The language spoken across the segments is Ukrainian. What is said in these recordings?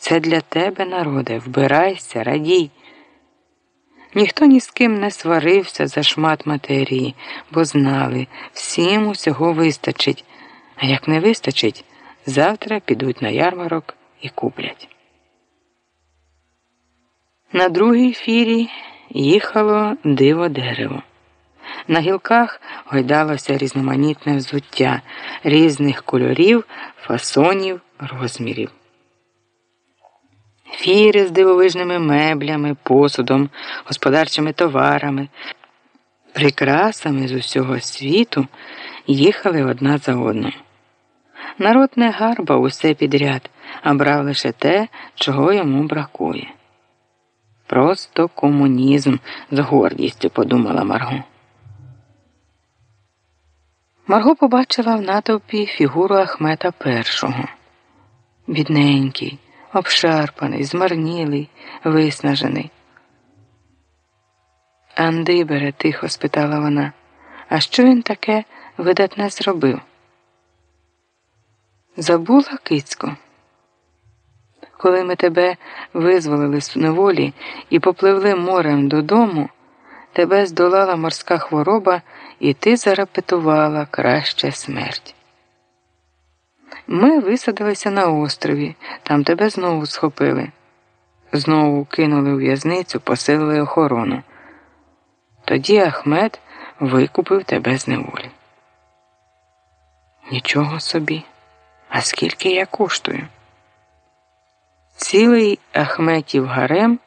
Це для тебе, народе, вбирайся, радій. Ніхто ні з ким не сварився за шмат матерії, бо знали, всім усього вистачить, а як не вистачить, завтра підуть на ярмарок і куплять. На другій фірі їхало диво дерево. На гілках гойдалося різноманітне взуття різних кольорів, фасонів, розмірів. Фіри з дивовижними меблями, посудом, господарчими товарами, прикрасами з усього світу їхали одна за одною. Народ не гарбав усе підряд, а брав лише те, чого йому бракує. Просто комунізм з гордістю подумала Марго. Марго побачила в натовпі фігуру Ахмета першого. Бідненький, обшарпаний, змарнілий, виснажений. Андибере, тихо спитала вона, а що він таке видатне зробив? Забула кицько? Коли ми тебе визволили з неволі і попливли морем додому, тебе здолала морська хвороба, і ти зарепетувала краще смерть. Ми висадилися на острові, там тебе знову схопили. Знову кинули у в'язницю, посилили охорону. Тоді Ахмед викупив тебе з неволі. Нічого собі, а скільки я коштую? Цілий Ахметів гарем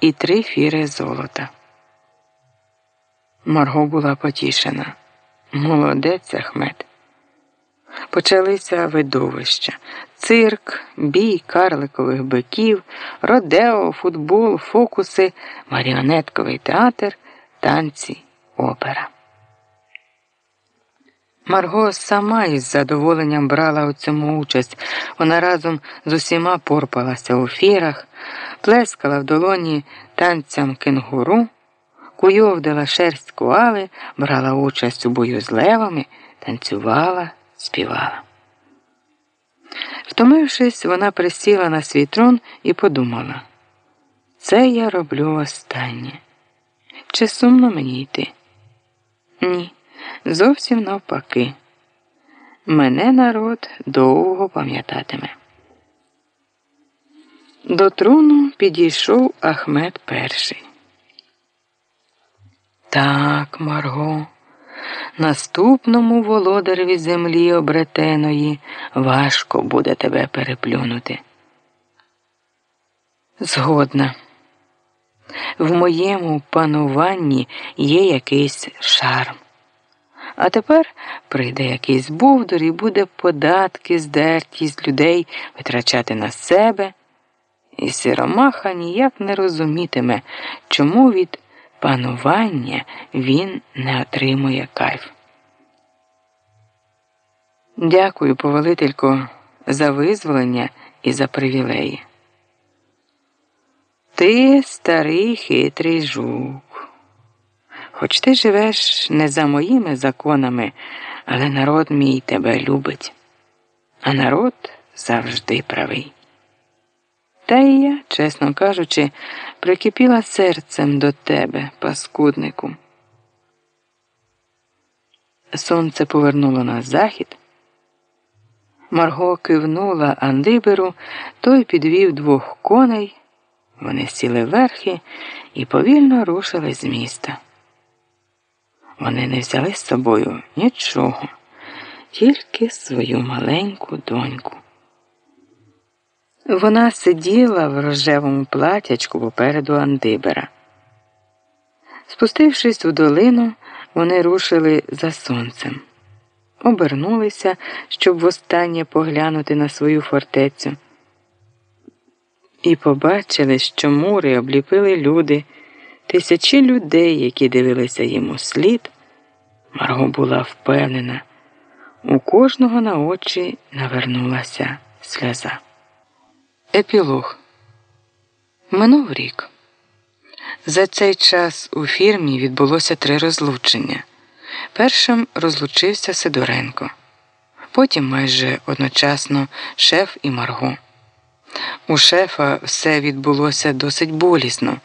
і три фіри золота. Марго була потішена. Молодець Ахмед. Почалися видовища, цирк, бій карликових биків, родео, футбол, фокуси, маріонетковий театр, танці, опера. Марго сама із задоволенням брала у цьому участь. Вона разом з усіма порпалася у фірах, плескала в долоні танцям кенгуру, куйовдила шерсть коали, брала участь у бою з левами, танцювала, співала. Втомившись, вона присіла на свій трон і подумала це я роблю останнє. Чи сумно мені йти? Ні. Зовсім навпаки. Мене народ довго пам'ятатиме. До трону підійшов Ахмед перший. Так, Марго, наступному володареві землі обретеної важко буде тебе переплюнути. Згодна. В моєму пануванні є якийсь шарм. А тепер прийде якийсь бовдур і буде податки, здерті з людей витрачати на себе. І сиромаха ніяк не розумітиме, чому від панування він не отримує кайф. Дякую, повелителько, за визволення і за привілеї. Ти старий хитрий жук. Хоч ти живеш не за моїми законами, але народ мій тебе любить, а народ завжди правий. Та і я, чесно кажучи, прикипіла серцем до тебе, паскуднику. Сонце повернуло на захід. Марго кивнула Андиберу, той підвів двох коней. Вони сіли верхи і повільно рушили з міста. Вони не взяли з собою нічого, тільки свою маленьку доньку. Вона сиділа в рожевому платячку попереду Андибера. Спустившись у долину, вони рушили за сонцем, обернулися, щоб востаннє поглянути на свою фортецю. І побачили, що мури обліпили люди. Тисячі людей, які дивилися йому слід, Марго була впевнена, у кожного на очі навернулася сльоза. Епілог минув рік. За цей час у фірмі відбулося три розлучення. Першим розлучився Сидоренко, потім майже одночасно шеф і Марго. У шефа все відбулося досить болісно.